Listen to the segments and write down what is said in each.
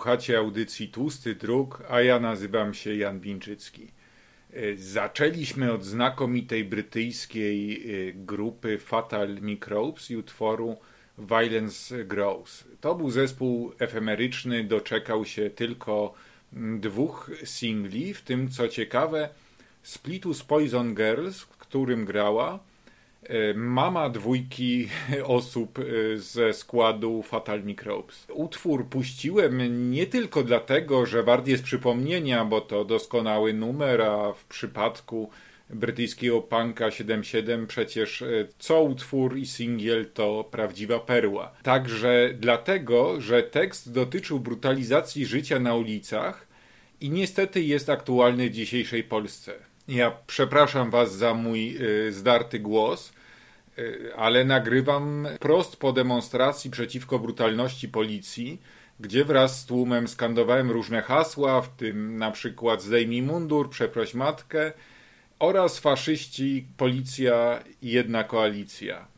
Słuchacie audycji Tłusty Druk, a ja nazywam się Jan Binczycki. E, zaczęliśmy od znakomitej brytyjskiej e, grupy Fatal Microbes i utworu Violence Grows. To był zespół efemeryczny, doczekał się tylko dwóch singli, w tym co ciekawe splitu z Poison Girls, w którym grała mama dwójki osób e, ze składu Fatal Microbes. Utwór puściłem nie tylko dlatego, że wart jest przypomnienia, bo to doskonały numer, a w przypadku brytyjskiego punka 77 przecież e, co utwór i singiel to prawdziwa perła. Także dlatego, że tekst dotyczył brutalizacji życia na ulicach i niestety jest aktualny w dzisiejszej Polsce. Ja przepraszam Was za mój y, zdarty głos, y, ale nagrywam prost po demonstracji przeciwko brutalności policji, gdzie wraz z tłumem skandowałem różne hasła, w tym na przykład zdejmij mundur, przeproś matkę oraz faszyści, policja i jedna koalicja.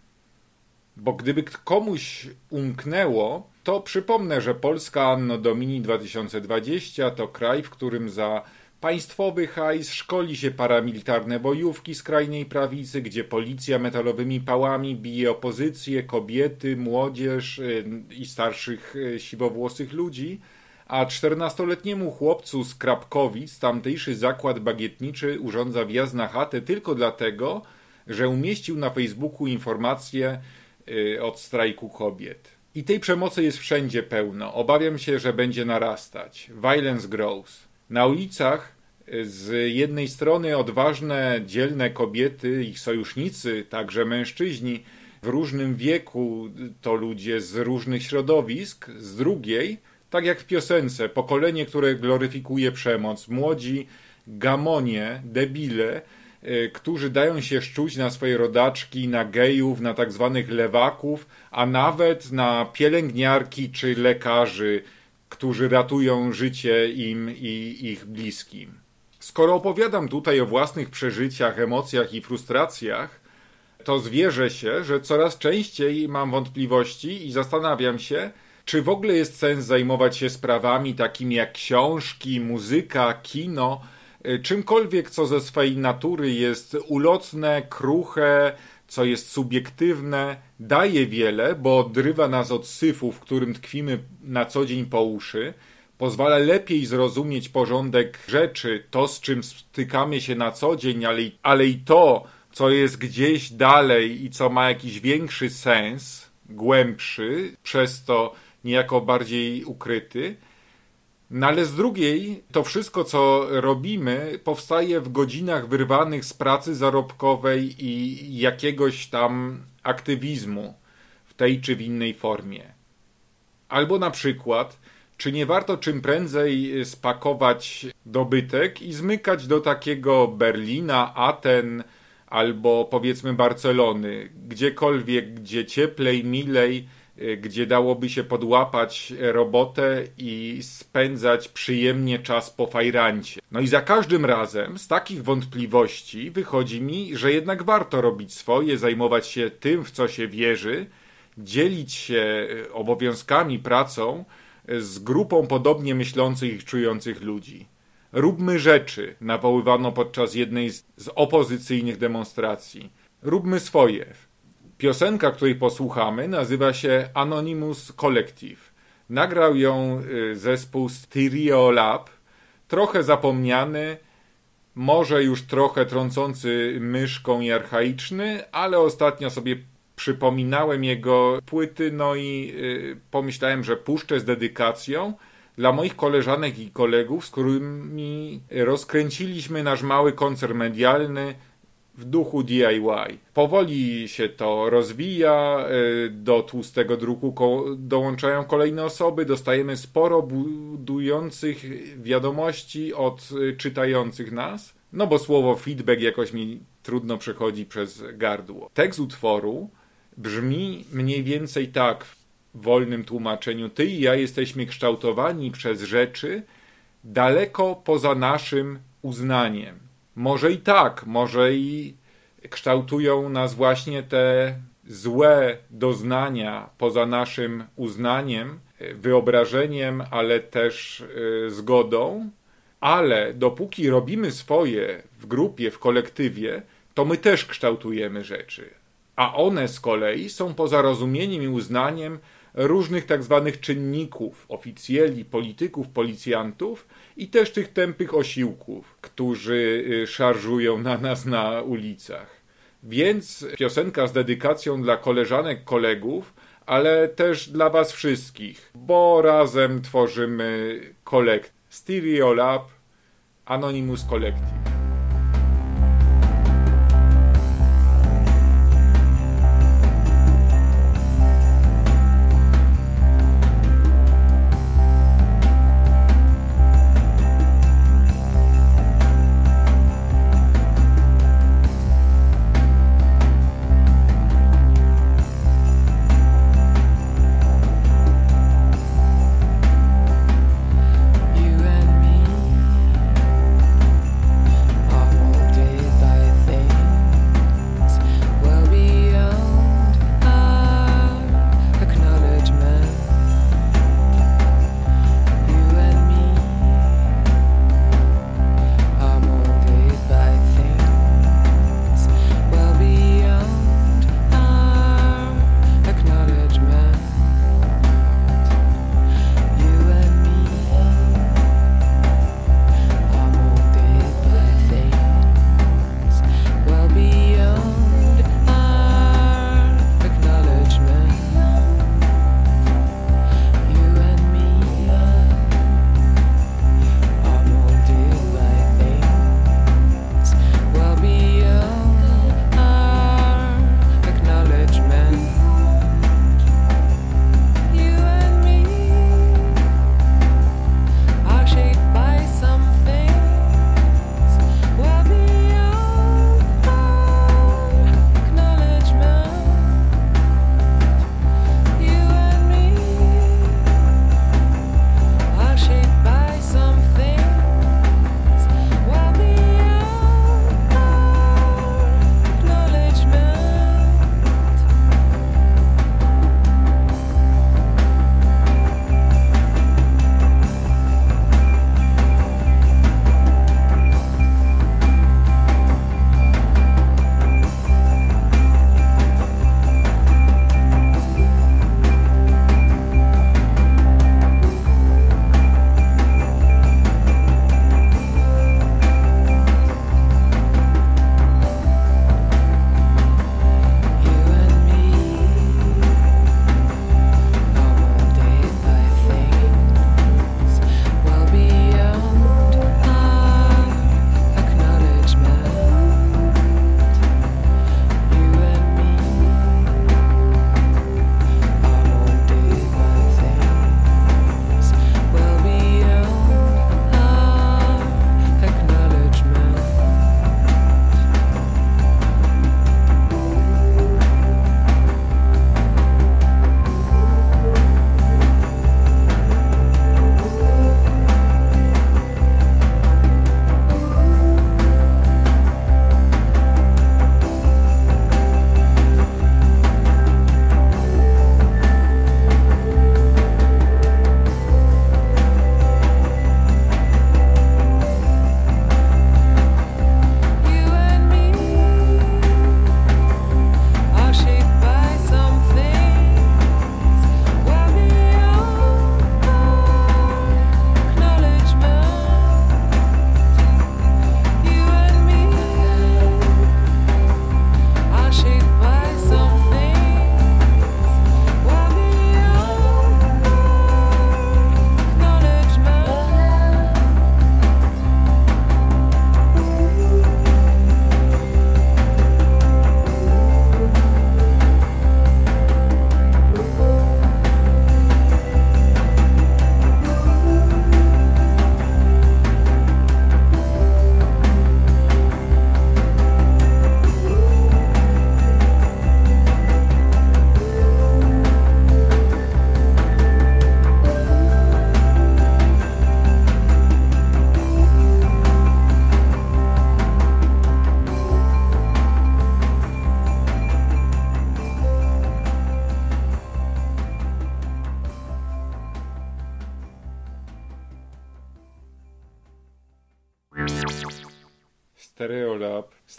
Bo gdyby komuś umknęło, to przypomnę, że Polska Anno Domini 2020 to kraj, w którym za państwowy hajs szkoli się paramilitarne bojówki skrajnej prawicy, gdzie policja metalowymi pałami bije opozycję, kobiety, młodzież y, i starszych y, siwowłosych ludzi, a 14-letniemu chłopcu z Krapkowic tamtejszy zakład bagietniczy urządza wjazd na chatę tylko dlatego, że umieścił na Facebooku informację y, od strajku kobiet. I tej przemocy jest wszędzie pełno. Obawiam się, że będzie narastać. Violence grows. Na ulicach z jednej strony odważne, dzielne kobiety, ich sojusznicy, także mężczyźni w różnym wieku, to ludzie z różnych środowisk, z drugiej, tak jak w piosence, pokolenie, które gloryfikuje przemoc, młodzi gamonie, debile, Y, którzy dają się szczuć na swoje rodaczki, na gejów, na tak zwanych lewaków, a nawet na pielęgniarki czy lekarzy, którzy ratują życie im i ich bliskim. Skoro opowiadam tutaj o własnych przeżyciach, emocjach i frustracjach, to zwierzę się, że coraz częściej mam wątpliwości i zastanawiam się, czy w ogóle jest sens zajmować się sprawami takimi jak książki, muzyka, kino, Y, czymkolwiek, co ze swej natury jest ulotne, kruche, co jest subiektywne, daje wiele, bo odrywa nas od syfu, w którym tkwimy na co dzień po uszy, pozwala lepiej zrozumieć porządek rzeczy, to z czym stykamy się na co dzień, ale, ale i to, co jest gdzieś dalej i co ma jakiś większy sens, głębszy, przez to niejako bardziej ukryty. No ale z drugiej, to wszystko, co robimy, powstaje w godzinach wyrwanych z pracy zarobkowej i jakiegoś tam aktywizmu w tej czy w innej formie. Albo na przykład, czy nie warto czym prędzej spakować dobytek i zmykać do takiego Berlina, Aten albo powiedzmy Barcelony, gdziekolwiek, gdzie cieplej, milej, gdzie dałoby się podłapać robotę i spędzać przyjemnie czas po fajrancie. No i za każdym razem z takich wątpliwości wychodzi mi, że jednak warto robić swoje, zajmować się tym, w co się wierzy, dzielić się y, obowiązkami, pracą y, z grupą podobnie myślących i czujących ludzi. Róbmy rzeczy, nawoływano podczas jednej z opozycyjnych demonstracji. Róbmy swoje. Piosenka, której posłuchamy, nazywa się Anonymous Collective. Nagrał ją y, zespół Stereo Lab, trochę zapomniany, może już trochę trącący myszką i archaiczny, ale ostatnio sobie przypominałem jego płyty, no i y, pomyślałem, że puszczę z dedykacją dla moich koleżanek i kolegów, z którymi rozkręciliśmy nasz mały koncert medialny w duchu DIY. Powoli się to rozwija, e, do tłustego druku dołączają kolejne osoby, dostajemy sporo budujących wiadomości od e, czytających nas, no bo słowo feedback jakoś mi trudno przechodzi przez gardło. Tekst utworu brzmi mniej więcej tak w wolnym tłumaczeniu. Ty i ja jesteśmy kształtowani przez rzeczy daleko poza naszym uznaniem. Może i tak, może i kształtują nas właśnie te złe doznania poza naszym uznaniem, wyobrażeniem, ale też e, zgodą, ale dopóki robimy swoje w grupie, w kolektywie, to my też kształtujemy rzeczy. A one z kolei są poza rozumieniem i uznaniem różnych tak zwanych czynników, oficjeli, polityków, policjantów i też tych tępych osiłków, którzy y, szarżują na nas na ulicach. Więc piosenka z dedykacją dla koleżanek, kolegów, ale też dla was wszystkich, bo razem tworzymy kolekt Stereo Lab Anonymous Collective.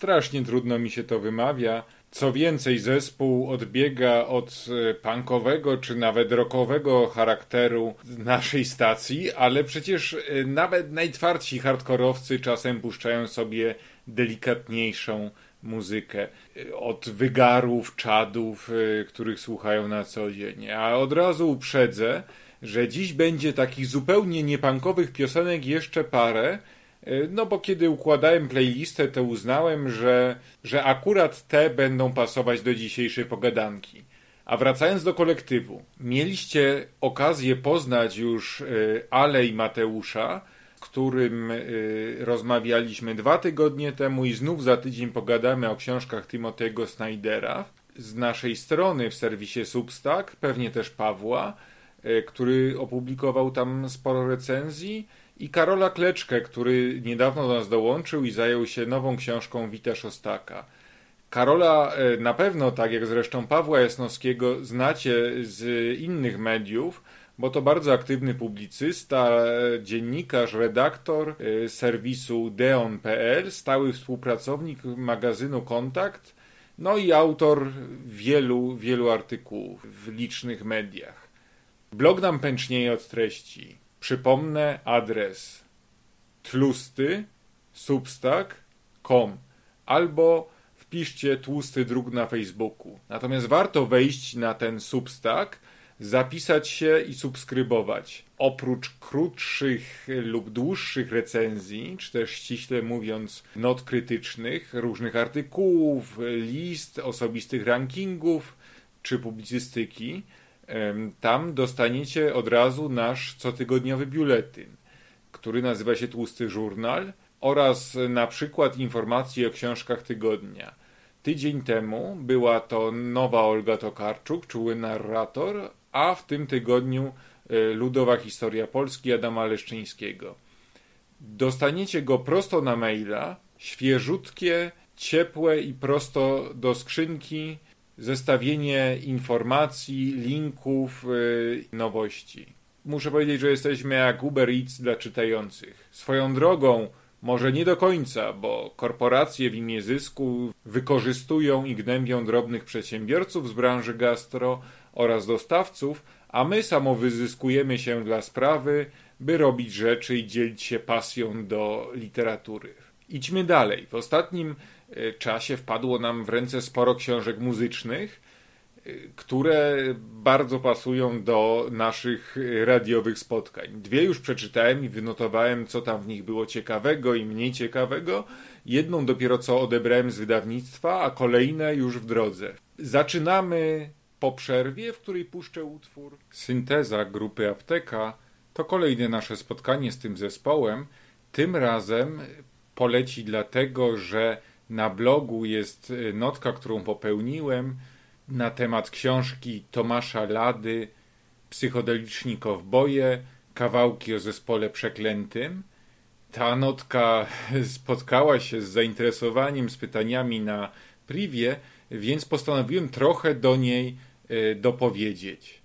Strasznie trudno mi się to wymawia. Co więcej, zespół odbiega od e, punkowego czy nawet rockowego charakteru naszej stacji, ale przecież e, nawet najtwardsi hardkorowcy czasem puszczają sobie delikatniejszą muzykę. E, od wygarów, czadów, których słuchają na co dzień. A od razu uprzedzę, że dziś będzie takich zupełnie niepankowych piosenek jeszcze parę, no bo kiedy układałem playlistę, to uznałem, że, że akurat te będą pasować do dzisiejszej pogadanki. A wracając do kolektywu, mieliście okazję poznać już e, Alej Mateusza, z którym e, rozmawialiśmy dwa tygodnie temu i znów za tydzień pogadamy o książkach Timotego Snydera. Z naszej strony w serwisie Substack, pewnie też Pawła, który opublikował tam sporo recenzji i Karola Kleczkę, który niedawno do nas dołączył i zajął się nową książką Wita Szostaka. Karola e, na pewno, tak jak zresztą Pawła Jasnowskiego, znacie z innych mediów, bo to bardzo aktywny publicysta, dziennikarz, redaktor e, serwisu deon.pl, stały współpracownik magazynu Kontakt, no i autor wielu, wielu artykułów w licznych mediach. Blog nam pęcznieje od treści. Przypomnę adres tlusty substack.com albo wpiszcie tłusty druk na Facebooku. Natomiast warto wejść na ten substack, zapisać się i subskrybować. Oprócz krótszych lub dłuższych recenzji, czy też ściśle mówiąc not krytycznych, różnych artykułów, list, osobistych rankingów czy publicystyki, tam dostaniecie od razu nasz cotygodniowy biuletyn, który nazywa się Tłusty Żurnal oraz na przykład informacje o książkach tygodnia. Tydzień temu była to nowa Olga Tokarczuk, czuły narrator, a w tym tygodniu e, ludowa historia Polski Adama Leszczyńskiego. Dostaniecie go prosto na maila, świeżutkie, ciepłe i prosto do skrzynki zestawienie informacji, linków, yy, nowości. Muszę powiedzieć, że jesteśmy jak Uber Eats dla czytających. Swoją drogą, może nie do końca, bo korporacje w imię zysku wykorzystują i gnębią drobnych przedsiębiorców z branży gastro oraz dostawców, a my samo wyzyskujemy się dla sprawy, by robić rzeczy i dzielić się pasją do literatury. Idźmy dalej. W ostatnim czasie wpadło nam w ręce sporo książek muzycznych, e, które bardzo pasują do naszych radiowych spotkań. Dwie już przeczytałem i wynotowałem, co tam w nich było ciekawego i mniej ciekawego. Jedną dopiero co odebrałem z wydawnictwa, a kolejne już w drodze. Zaczynamy po przerwie, w której puszczę utwór Synteza grupy Apteka. To kolejne nasze spotkanie z tym zespołem. Tym razem poleci dlatego, że na blogu jest y, notka, którą popełniłem na temat książki Tomasza Lady Psychodeliczni kowboje, kawałki o zespole przeklętym. Ta notka spotkała się z zainteresowaniem, z pytaniami na privie, więc postanowiłem trochę do niej y, dopowiedzieć.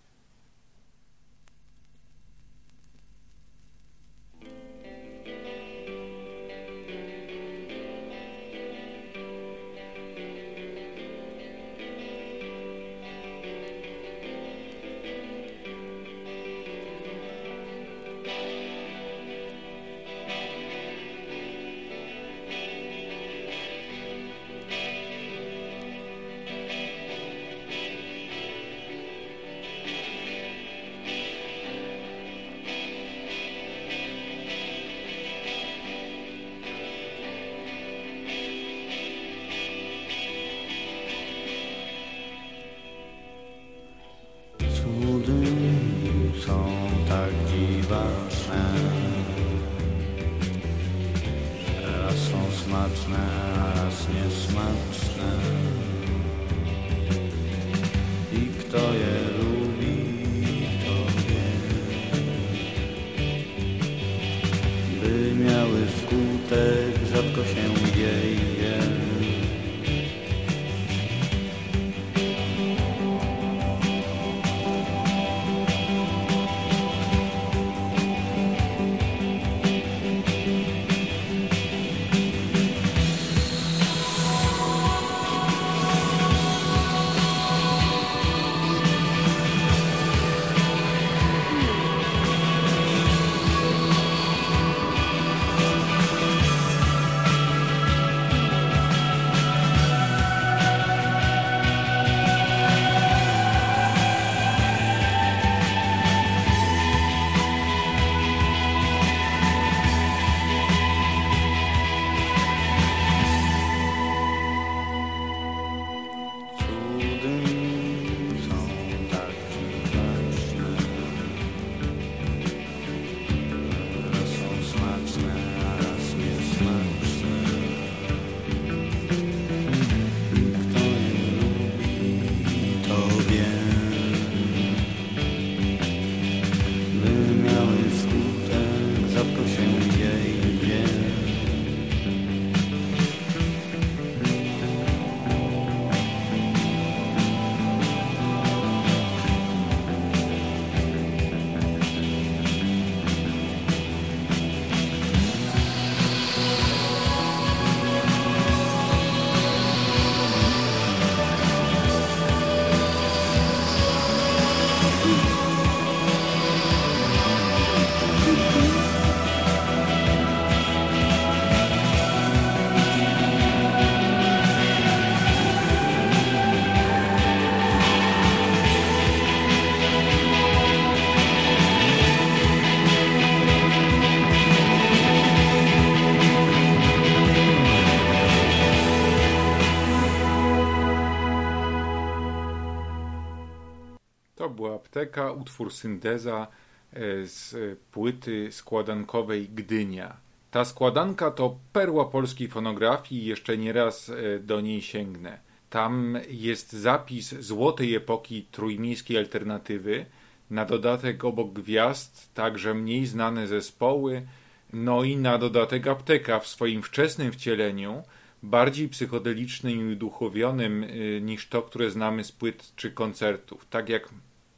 Apteka, utwór synteza e, z płyty składankowej Gdynia. Ta składanka to perła polskiej fonografii, jeszcze nieraz e, do niej sięgnę. Tam jest zapis złotej epoki trójmiejskiej alternatywy, na dodatek obok gwiazd także mniej znane zespoły, no i na dodatek apteka w swoim wczesnym wcieleniu, bardziej psychodelicznym i uduchowionym y, niż to, które znamy z płyt czy koncertów. Tak jak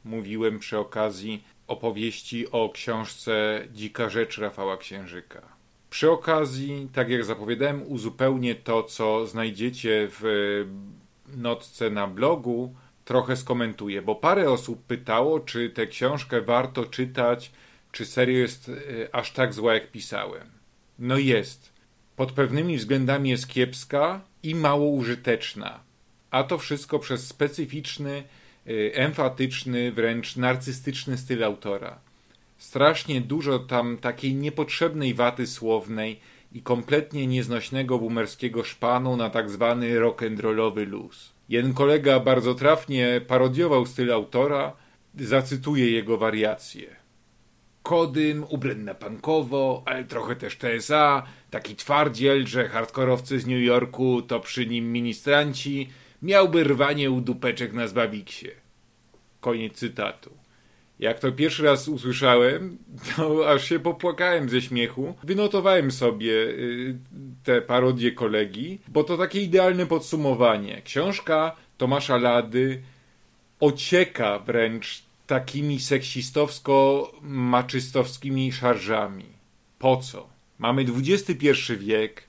mówiłem przy okazji opowieści o książce Dzika Rzecz Rafała Księżyka. Przy okazji, tak jak zapowiadałem, uzupełnię to, co znajdziecie w notce na blogu, trochę skomentuję, bo parę osób pytało, czy tę książkę warto czytać, czy serio jest y, aż tak zła, jak pisałem. No jest. Pod pewnymi względami jest kiepska i mało użyteczna. A to wszystko przez specyficzny, emfatyczny, wręcz narcystyczny styl autora. Strasznie dużo tam takiej niepotrzebnej waty słownej i kompletnie nieznośnego boomerskiego szpanu na tak zwany rock'n'rollowy luz. Jeden kolega bardzo trafnie parodiował styl autora, zacytuję jego wariacje. Kodym, ubrany pankowo, ale trochę też TSA, taki twardziel, że hardkorowcy z New Yorku to przy nim ministranci, miałby rwanie u dupeczek na zbawiksie. Koniec cytatu. Jak to pierwszy raz usłyszałem, to aż się popłakałem ze śmiechu. Wynotowałem sobie y, te parodie kolegi, bo to takie idealne podsumowanie. Książka Tomasza Lady ocieka wręcz takimi seksistowsko-maczystowskimi szarżami. Po co? Mamy XXI wiek,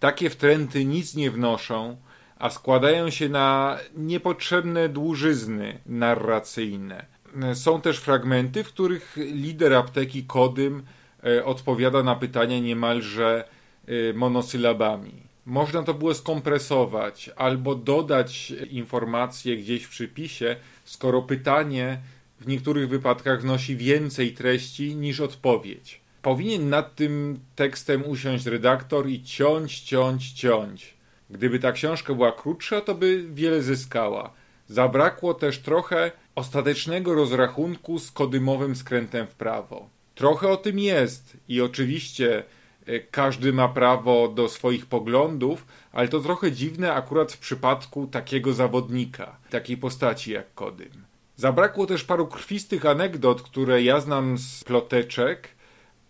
takie wtręty nic nie wnoszą, a składają się na niepotrzebne dłużyzny narracyjne są też fragmenty, w których lider apteki Kodym e, odpowiada na pytania niemalże e, monosylabami. Można to było skompresować albo dodać informacje gdzieś w przypisie, skoro pytanie w niektórych wypadkach wnosi więcej treści niż odpowiedź. Powinien nad tym tekstem usiąść redaktor i ciąć, ciąć, ciąć. Gdyby ta książka była krótsza, to by wiele zyskała. Zabrakło też trochę ostatecznego rozrachunku z kodymowym skrętem w prawo. Trochę o tym jest i oczywiście e, każdy ma prawo do swoich poglądów, ale to trochę dziwne akurat w przypadku takiego zawodnika, takiej postaci jak Kodym. Zabrakło też paru krwistych anegdot, które ja znam z ploteczek,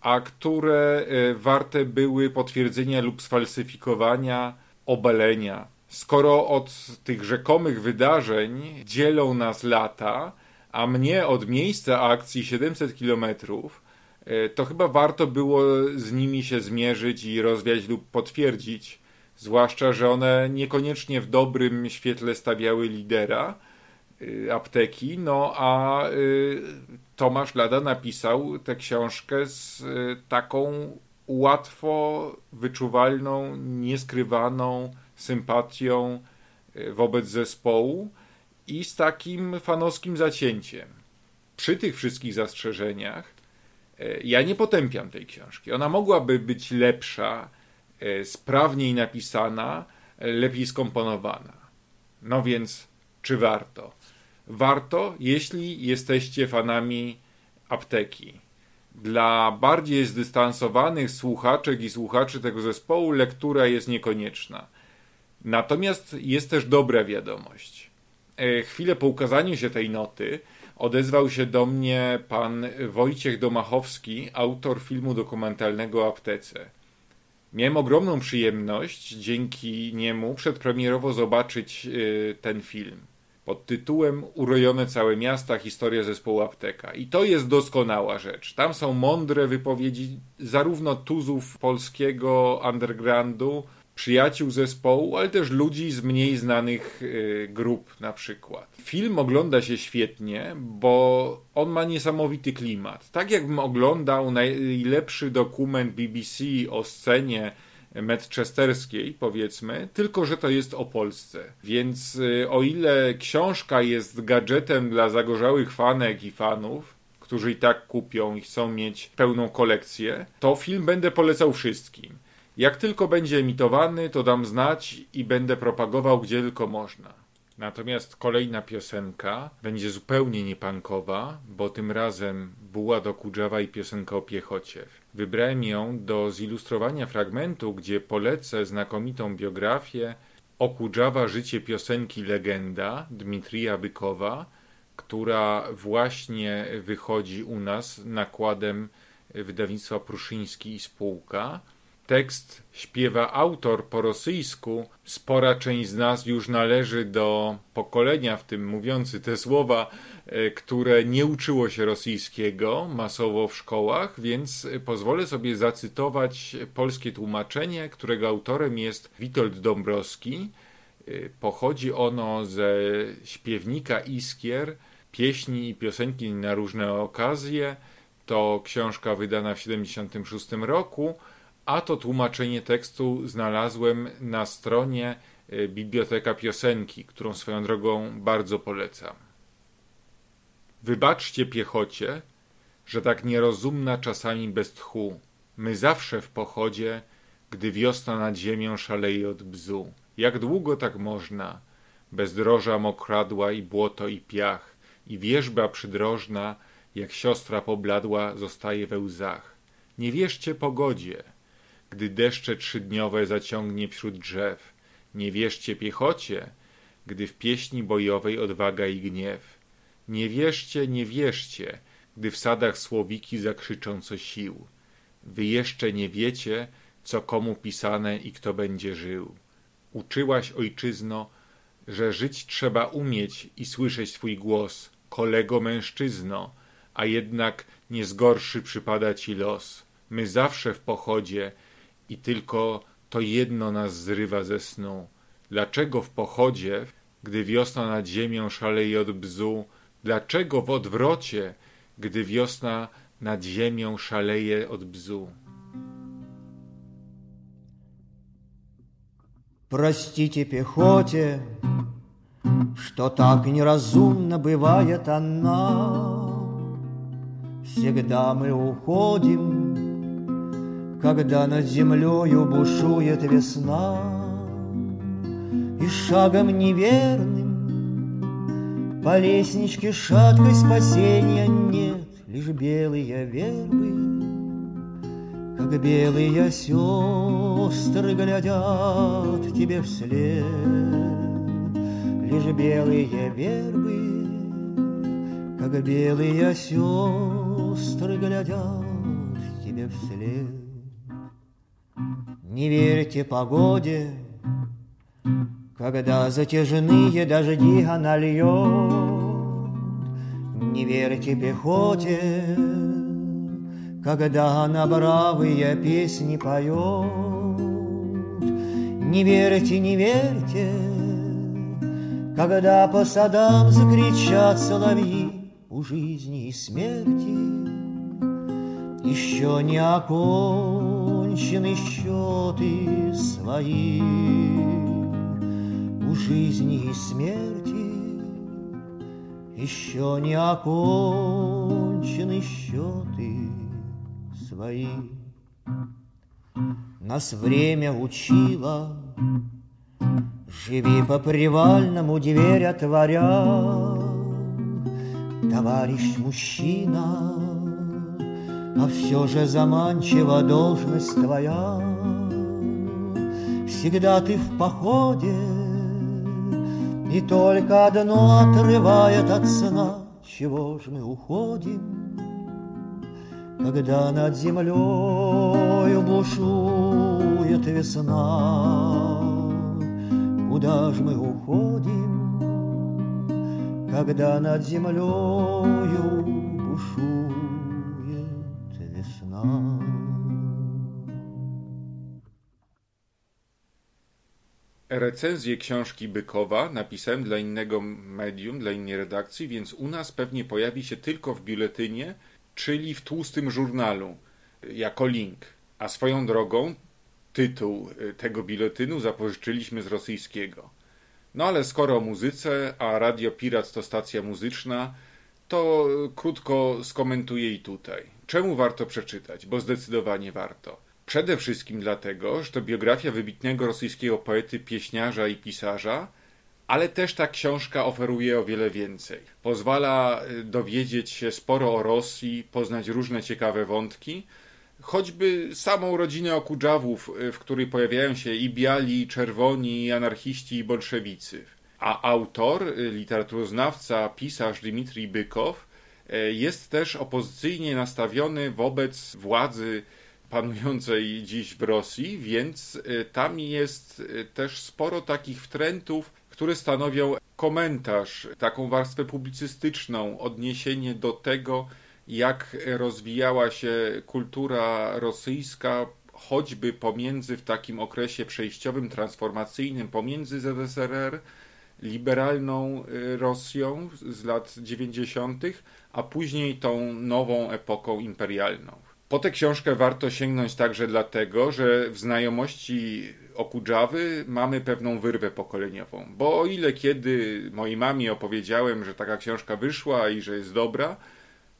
a które e, warte były potwierdzenia lub sfalsyfikowania, obalenia. Skoro od tych rzekomych wydarzeń dzielą nas lata, a mnie od miejsca akcji 700 kilometrów, e, to chyba warto było z nimi się zmierzyć i rozwiać lub potwierdzić. Zwłaszcza, że one niekoniecznie w dobrym świetle stawiały lidera e, apteki, no a e, Tomasz Lada napisał tę książkę z taką łatwo wyczuwalną, nieskrywaną sympatią e, wobec zespołu i z takim fanowskim zacięciem. Przy tych wszystkich zastrzeżeniach e, ja nie potępiam tej książki. Ona mogłaby być lepsza, e, sprawniej napisana, lepiej skomponowana. No więc, czy warto? Warto, jeśli jesteście fanami apteki. Dla bardziej zdystansowanych słuchaczek i słuchaczy tego zespołu lektura jest niekonieczna. Natomiast jest też dobra wiadomość. E, chwilę po ukazaniu się tej noty odezwał się do mnie pan Wojciech Domachowski, autor filmu dokumentalnego o aptece. Miałem ogromną przyjemność dzięki niemu przedpremierowo zobaczyć e, ten film pod tytułem Urojone całe miasta historia zespołu apteka. I to jest doskonała rzecz. Tam są mądre wypowiedzi zarówno tuzów polskiego undergroundu, przyjaciół zespołu, ale też ludzi z mniej znanych y, grup na przykład. Film ogląda się świetnie, bo on ma niesamowity klimat. Tak jakbym oglądał najlepszy dokument BBC o scenie medchesterskiej, powiedzmy, tylko że to jest o Polsce. Więc y, o ile książka jest gadżetem dla zagorzałych fanek i fanów, którzy i tak kupią i chcą mieć pełną kolekcję, to film będę polecał wszystkim. Jak tylko będzie emitowany, to dam znać i będę propagował gdzie tylko można. Natomiast kolejna piosenka będzie zupełnie niepankowa, bo tym razem buła do Kudżawa i piosenka o piechocie. Wybrałem ją do zilustrowania fragmentu, gdzie polecę znakomitą biografię o Kudżawa życie piosenki Legenda Dmitrija Bykowa, która właśnie wychodzi u nas nakładem wydawnictwa Pruszyński i Spółka. Tekst śpiewa autor po rosyjsku. Spora część z nas już należy do pokolenia, w tym mówiący te słowa, e, które nie uczyło się rosyjskiego masowo w szkołach, więc pozwolę sobie zacytować polskie tłumaczenie, którego autorem jest Witold Dąbrowski. E, pochodzi ono ze śpiewnika Iskier, pieśni i piosenki na różne okazje. To książka wydana w 1976 roku a to tłumaczenie tekstu znalazłem na stronie e, Biblioteka Piosenki, którą swoją drogą bardzo polecam. Wybaczcie piechocie, że tak nierozumna czasami bez tchu. My zawsze w pochodzie, gdy wiosna nad ziemią szaleje od bzu. Jak długo tak można? Bezdroża mokradła i błoto i piach, i wierzba przydrożna, jak siostra pobladła, zostaje we łzach. Nie wierzcie pogodzie, gdy deszcze trzydniowe zaciągnie wśród drzew. Nie wierzcie piechocie, gdy w pieśni bojowej odwaga i gniew. Nie wierzcie, nie wierzcie, gdy w sadach słowiki zakrzyczą co sił. Wy jeszcze nie wiecie, co komu pisane i kto będzie żył. Uczyłaś, ojczyzno, że żyć trzeba umieć i słyszeć twój głos, kolego mężczyzno, a jednak nie zgorszy przypada ci los. My zawsze w pochodzie i tylko to jedno nas zrywa ze snu. Dlaczego w pochodzie, gdy wiosna nad ziemią szaleje od bzu, dlaczego w odwrocie, gdy wiosna nad ziemią szaleje od bzu? Простите пехоте, что так неразумно бывает она. Всегда мы уходим Когда над землею бушует весна, И шагом неверным По лестничке шаткой спасения нет, Лишь белые вербы, Как белые сестры глядят тебе вслед. Лишь белые вербы, как белые сестры глядят тебе вслед. Не верьте погоде, когда затяжные дожди она льет. Не верьте пехоте, когда она бравые песни поет. Не верьте, не верьте, когда по садам закричат соловьи у жизни и смерти. Еще не окон окончены счеты свои. У жизни и смерти Еще не окончены счеты свои. Нас время учило. Живи по привальному дверь отворя Товарищ мужчина а все же заманчива должность твоя. Всегда ты в походе, И только одно отрывает от сна, Чего ж мы уходим, Когда над землею бушует весна. Куда ж мы уходим, Когда над землею бушует Recenzję książki Bykowa napisałem dla innego medium, dla innej redakcji, więc u nas pewnie pojawi się tylko w biuletynie, czyli w tłustym żurnalu, jako link. A swoją drogą tytuł y, tego biuletynu zapożyczyliśmy z rosyjskiego. No ale skoro o muzyce, a Radio Pirat to stacja muzyczna, to krótko skomentuję i tutaj. Czemu warto przeczytać? Bo zdecydowanie warto. Przede wszystkim dlatego, że to biografia wybitnego rosyjskiego poety, pieśniarza i pisarza, ale też ta książka oferuje o wiele więcej. Pozwala y, dowiedzieć się sporo o Rosji, poznać różne ciekawe wątki, choćby samą rodzinę Okudżawów, y, w której pojawiają się i biali, i czerwoni, i anarchiści, i bolszewicy. A autor, y, literaturoznawca, pisarz Dmitrij Bykow jest też opozycyjnie nastawiony wobec władzy panującej dziś w Rosji, więc tam jest też sporo takich wtrętów które stanowią komentarz, taką warstwę publicystyczną, odniesienie do tego, jak rozwijała się kultura rosyjska, choćby pomiędzy w takim okresie przejściowym, transformacyjnym, pomiędzy ZSRR, liberalną y, Rosją z lat 90., a później tą nową epoką imperialną. Po tę książkę warto sięgnąć także dlatego, że w znajomości Okudżawy mamy pewną wyrwę pokoleniową. Bo o ile kiedy mojej mamie opowiedziałem, że taka książka wyszła i że jest dobra,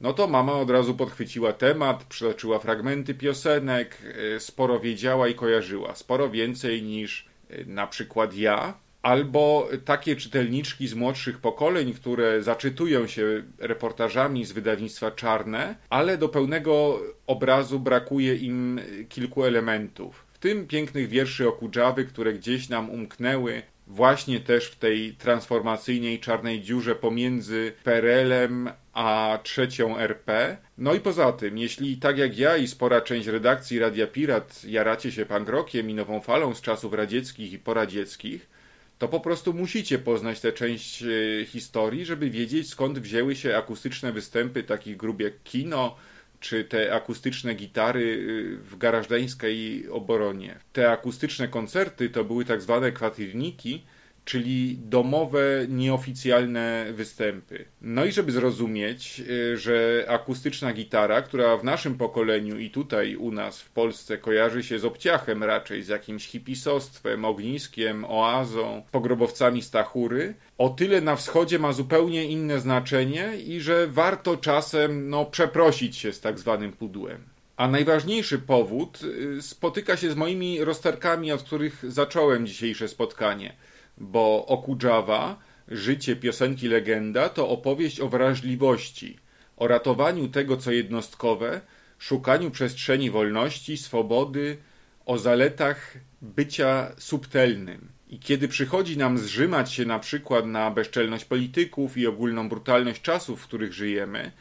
no to mama od razu podchwyciła temat, przytoczyła fragmenty piosenek, e, sporo wiedziała i kojarzyła. Sporo więcej niż e, na przykład ja, albo takie czytelniczki z młodszych pokoleń, które zaczytują się reportażami z wydawnictwa Czarne, ale do pełnego obrazu brakuje im kilku elementów. W tym pięknych wierszy Okudżawy, które gdzieś nam umknęły, właśnie też w tej transformacyjnej czarnej dziurze pomiędzy PRL-em a trzecią RP. No i poza tym, jeśli tak jak ja i spora część redakcji Radia Pirat jaracie się pangrokiem i nową falą z czasów radzieckich i poradzieckich, to po prostu musicie poznać tę część e, historii, żeby wiedzieć skąd wzięły się akustyczne występy takich grup jak Kino, czy te akustyczne gitary y, w garażdańskiej oboronie. Te akustyczne koncerty to były tak zwane kwatirniki, czyli domowe, nieoficjalne występy. No i żeby zrozumieć, y, że akustyczna gitara, która w naszym pokoleniu i tutaj u nas w Polsce kojarzy się z obciachem raczej, z jakimś hipisostwem, ogniskiem, oazą, pogrobowcami Stachury, o tyle na wschodzie ma zupełnie inne znaczenie i że warto czasem no, przeprosić się z tak zwanym pudłem. A najważniejszy powód y, spotyka się z moimi rozterkami, od których zacząłem dzisiejsze spotkanie – bo Okudżawa, życie piosenki legenda, to opowieść o wrażliwości, o ratowaniu tego, co jednostkowe, szukaniu przestrzeni wolności, swobody, o zaletach bycia subtelnym. I kiedy przychodzi nam zrzymać się na przykład na bezczelność polityków i ogólną brutalność czasów, w których żyjemy,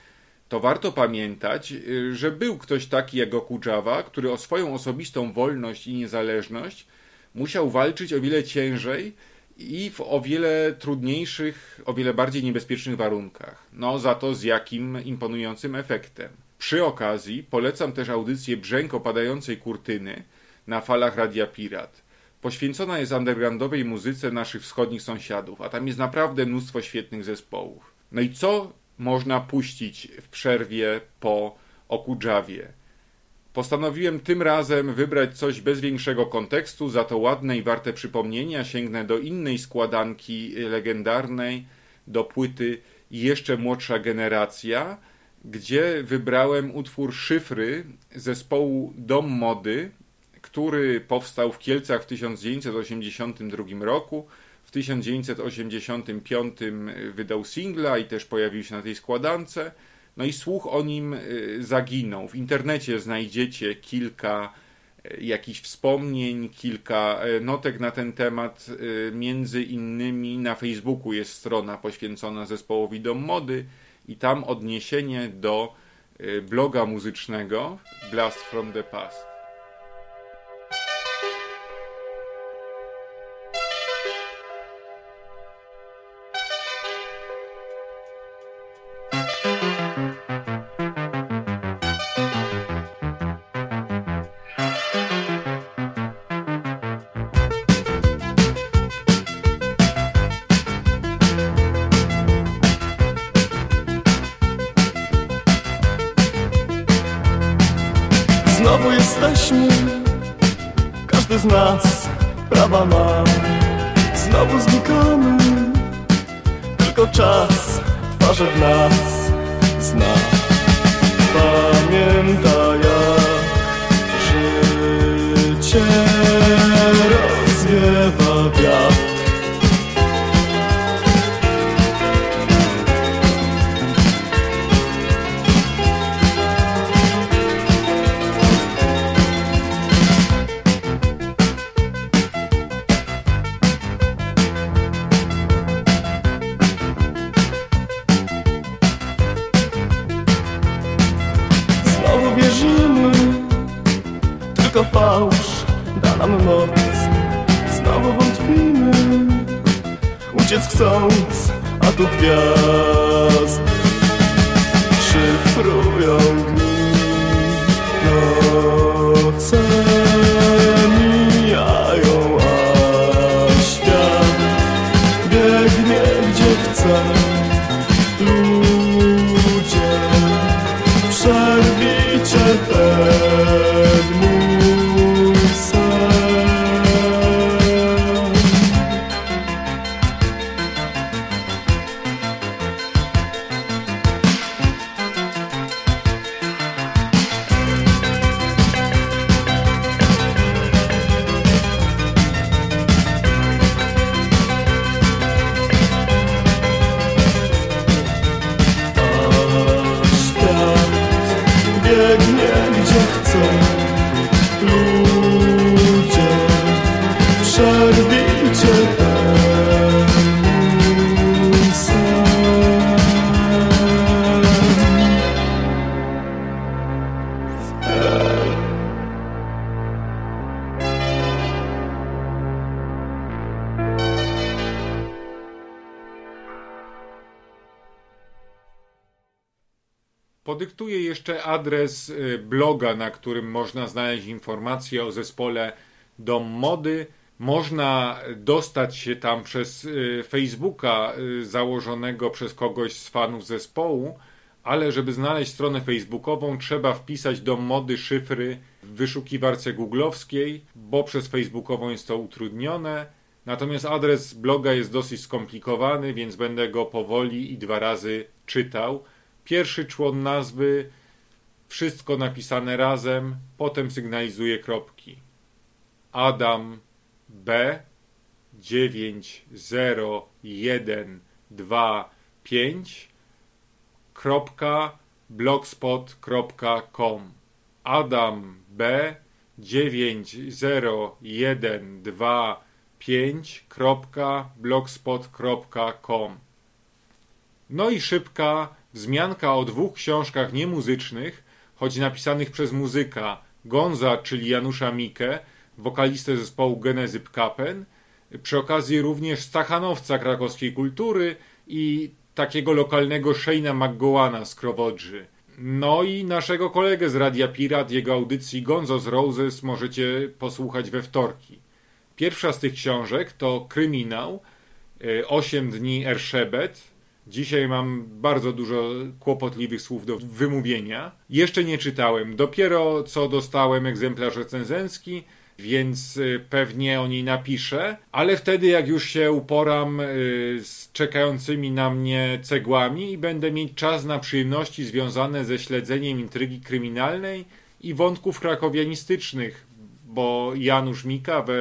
to warto pamiętać, że był ktoś taki jak Okudżawa, który o swoją osobistą wolność i niezależność musiał walczyć o wiele ciężej i w o wiele trudniejszych, o wiele bardziej niebezpiecznych warunkach. No za to z jakim imponującym efektem. Przy okazji polecam też audycję Brzęk opadającej kurtyny na falach Radia Pirat. Poświęcona jest undergroundowej muzyce naszych wschodnich sąsiadów, a tam jest naprawdę mnóstwo świetnych zespołów. No i co można puścić w przerwie po Okudżawie? Postanowiłem tym razem wybrać coś bez większego kontekstu, za to ładne i warte przypomnienia. Sięgnę do innej składanki legendarnej, do płyty Jeszcze młodsza generacja, gdzie wybrałem utwór Szyfry zespołu Dom Mody, który powstał w Kielcach w 1982 roku. W 1985 wydał singla i też pojawił się na tej składance. No i słuch o nim y, zaginął. W internecie znajdziecie kilka y, jakichś wspomnień, kilka y, notek na ten temat. Między innymi na Facebooku jest strona poświęcona zespołowi Dom Mody i tam odniesienie do bloga muzycznego Blast from the Past. Na którym można znaleźć informacje o zespole Dom Mody. Można dostać się tam przez y, Facebooka y, założonego przez kogoś z fanów zespołu, ale żeby znaleźć stronę facebookową trzeba wpisać Dom Mody szyfry w wyszukiwarce googlowskiej, bo przez facebookową jest to utrudnione. Natomiast adres bloga jest dosyć skomplikowany, więc będę go powoli i dwa razy czytał. Pierwszy człon nazwy, wszystko napisane razem, potem sygnalizuje kropki. Adam B 90125 kropka Adam B 90125 kropka no i szybka wzmianka o dwóch książkach niemuzycznych, choć napisanych przez muzyka Gonza, czyli Janusza Mikę, wokalistę zespołu Genezy Pkapen, przy okazji również Stachanowca krakowskiej kultury i takiego lokalnego Shayna McGowana z Krowodrzy. No i naszego kolegę z Radia Pirat, jego audycji Gonzo z Roses możecie posłuchać we wtorki. Pierwsza z tych książek to Kryminał, 8 dni Erszebet, Dzisiaj mam bardzo dużo kłopotliwych słów do wymówienia. Jeszcze nie czytałem. Dopiero co dostałem egzemplarz recenzencki, więc y, pewnie o niej napiszę, ale wtedy jak już się uporam y, z czekającymi na mnie cegłami i będę mieć czas na przyjemności związane ze śledzeniem intrygi kryminalnej i wątków krakowianistycznych, bo Janusz Mika we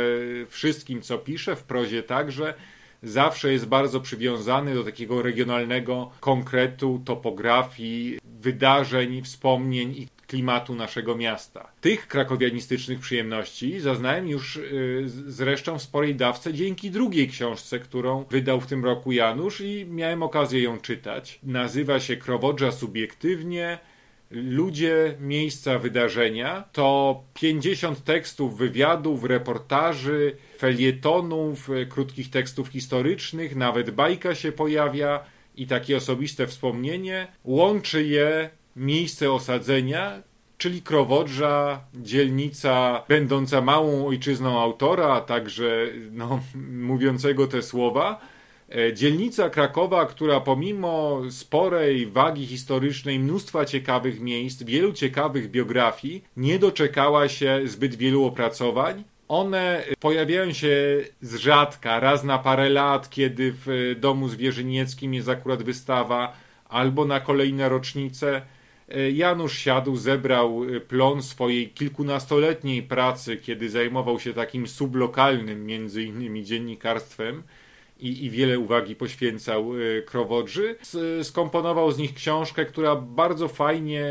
wszystkim co pisze, w prozie także, zawsze jest bardzo przywiązany do takiego regionalnego konkretu, topografii, wydarzeń, wspomnień i klimatu naszego miasta. Tych krakowianistycznych przyjemności zaznałem już yy, zresztą w sporej dawce dzięki drugiej książce, którą wydał w tym roku Janusz i miałem okazję ją czytać. Nazywa się Krowodża subiektywnie. Ludzie, miejsca, wydarzenia to 50 tekstów, wywiadów, reportaży, felietonów, e, krótkich tekstów historycznych, nawet bajka się pojawia i takie osobiste wspomnienie. Łączy je miejsce osadzenia, czyli Krowodża, dzielnica będąca małą ojczyzną autora, a także no, mówiącego te słowa. E, Dzielnica Krakowa, która pomimo sporej wagi historycznej, mnóstwa ciekawych miejsc, wielu ciekawych biografii, nie doczekała się zbyt wielu opracowań. One pojawiają się z rzadka, raz na parę lat, kiedy w domu zwierzynieckim jest akurat wystawa, albo na kolejne rocznice. E, Janusz siadł, zebrał plon swojej kilkunastoletniej pracy, kiedy zajmował się takim sublokalnym, między innymi dziennikarstwem i, i wiele uwagi poświęcał y, Krowodrzy. Skomponował z nich książkę, która bardzo fajnie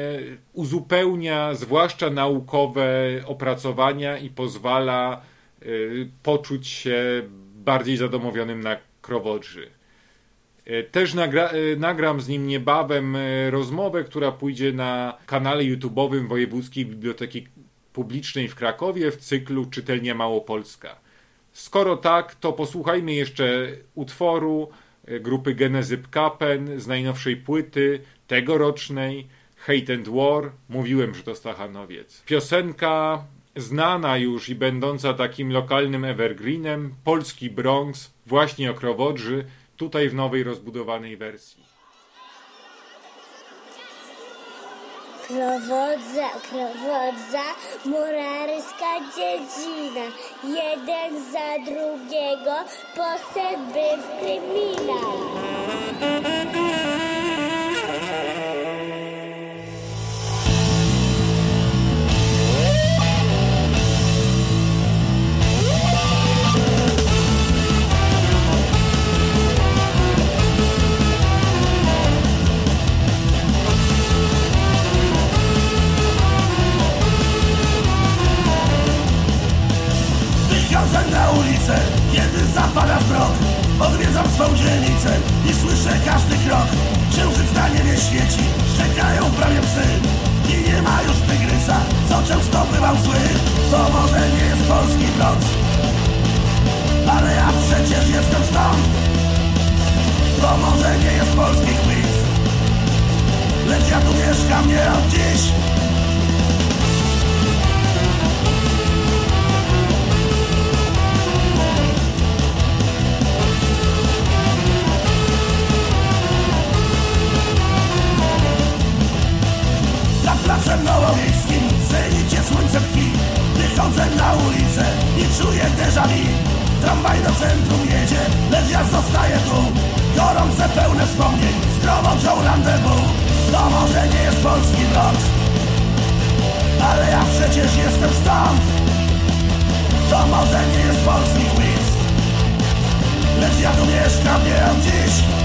uzupełnia zwłaszcza naukowe opracowania i pozwala y, poczuć się bardziej zadomowionym na Krowodrzy. Y, Też nagra- nagram z nim niebawem rozmowę, która pójdzie na kanale YouTube'owym Wojewódzkiej Biblioteki Publicznej w Krakowie w cyklu Czytelnia Małopolska. Skoro tak, to posłuchajmy jeszcze utworu e, grupy Genezy Kapen z najnowszej płyty, tegorocznej, Hate and War. Mówiłem, że to Stachanowiec. Piosenka znana już i będąca takim lokalnym evergreenem, polski Bronx, właśnie o tutaj w nowej rozbudowanej wersji. Krowodza, krowodza, muraryska dziedzina. Jeden za drugiego poszedłby w kryminał. Kiedy zapada zmrok. Odwiedzam swą dzielnicę i słyszę każdy krok. Księżyc na niebie świeci, czekają prawie psy. I nie ma już tygrysa, co często bywał zły. To może nie jest polski Bronx Ale ja przecież jestem stąd. To może nie jest polski Queens Lecz ja tu mieszkam nie od dziś Nad placem małowiejskim zenicie słońce tkwi Wychodzę na ulicę i czuję déjà vu. Tramwaj do centrum jedzie, lecz ja zostaję tu. Gorące pełne wspomnień, z krową rendezvous To może nie jest polski Bronx Ale ja przecież jestem stąd. To może nie jest polski Queens Lecz ja tu mieszkam nie dziś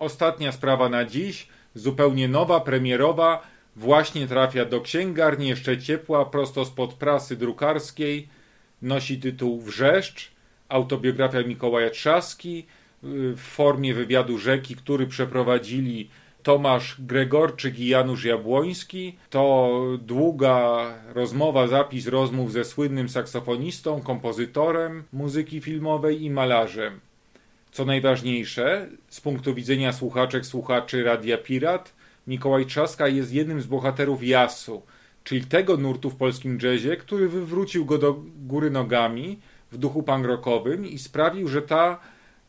Ostatnia sprawa na dziś, zupełnie nowa, premierowa, właśnie trafia do księgarni, jeszcze ciepła, prosto spod prasy drukarskiej. Nosi tytuł Wrzeszcz, autobiografia Mikołaja Trzaski y, w formie wywiadu rzeki, który przeprowadzili Tomasz Gregorczyk i Janusz Jabłoński. To długa rozmowa, zapis rozmów ze słynnym saksofonistą, kompozytorem muzyki filmowej i malarzem. Co najważniejsze, z punktu widzenia słuchaczek, słuchaczy Radia Pirat, Mikołaj Trzaska jest jednym z bohaterów jasu, czyli tego nurtu w polskim jazzie, który wywrócił go do góry nogami w duchu punk rockowym i sprawił, że ta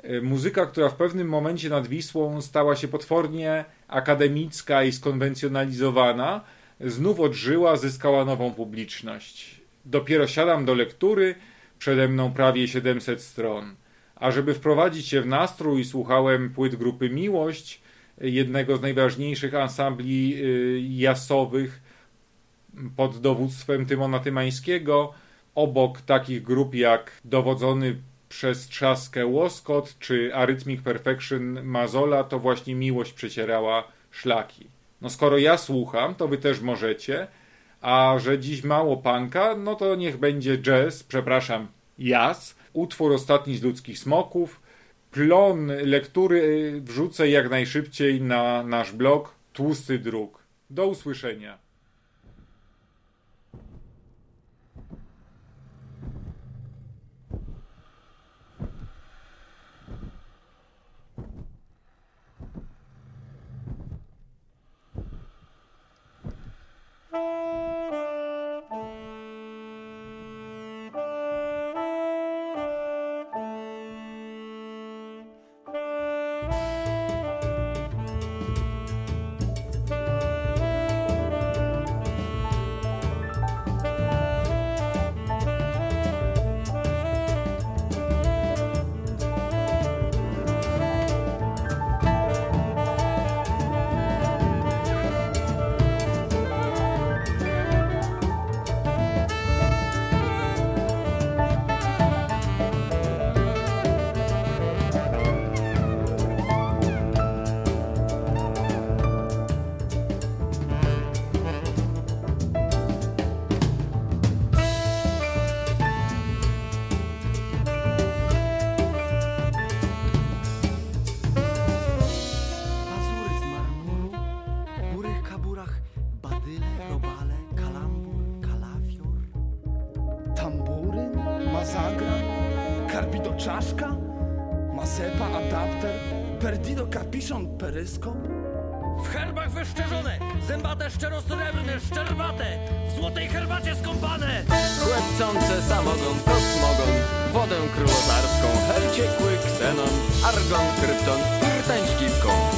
e, muzyka, która w pewnym momencie nad Wisłą stała się potwornie akademicka i skonwencjonalizowana, znów odżyła, zyskała nową publiczność. Dopiero siadam do lektury, przede mną prawie 700 stron. A żeby wprowadzić się w nastrój, słuchałem płyt grupy Miłość, jednego z najważniejszych ansambli y, jasowych pod dowództwem Tymona Tymańskiego, obok takich grup jak dowodzony przez Trzaskę Łoskot czy Arrhythmic Perfection Mazola, to właśnie Miłość przecierała szlaki. No skoro ja słucham, to wy też możecie, a że dziś mało punka, no to niech będzie jazz, przepraszam, jazz, utwór ostatni z ludzkich smoków. Plon lektury y, wrzucę jak najszybciej na nasz blog Tłusty Druk. Do usłyszenia. W herbach wyszczerzone, zębate, szczerosrebrne, szczerbate, w złotej herbacie skąpane. Chłepcące samogon, kosmogon, wodę królotarską, hel ciekły, ksenon, argon, krypton rtęć kiwką.